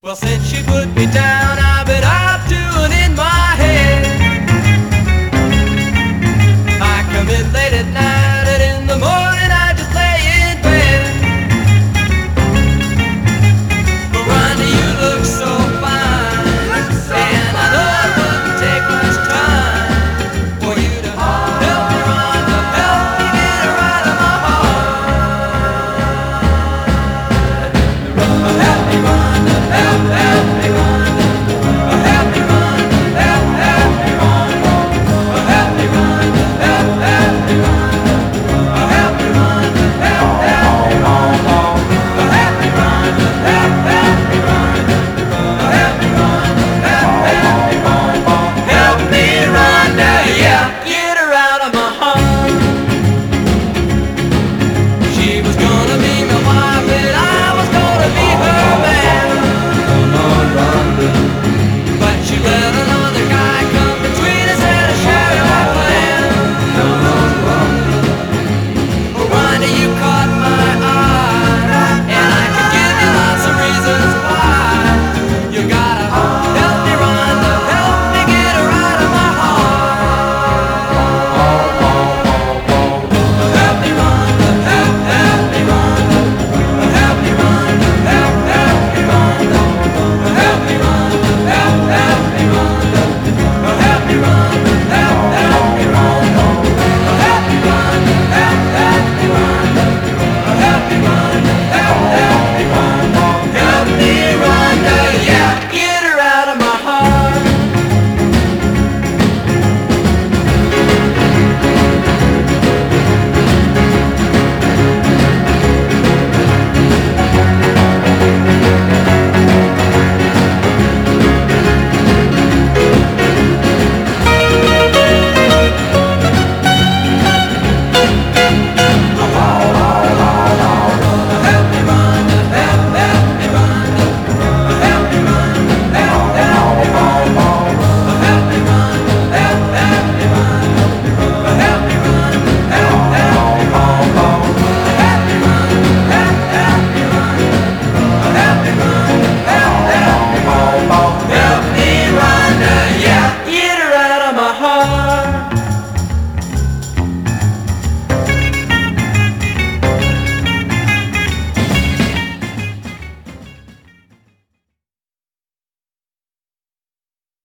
Well, since she put me down,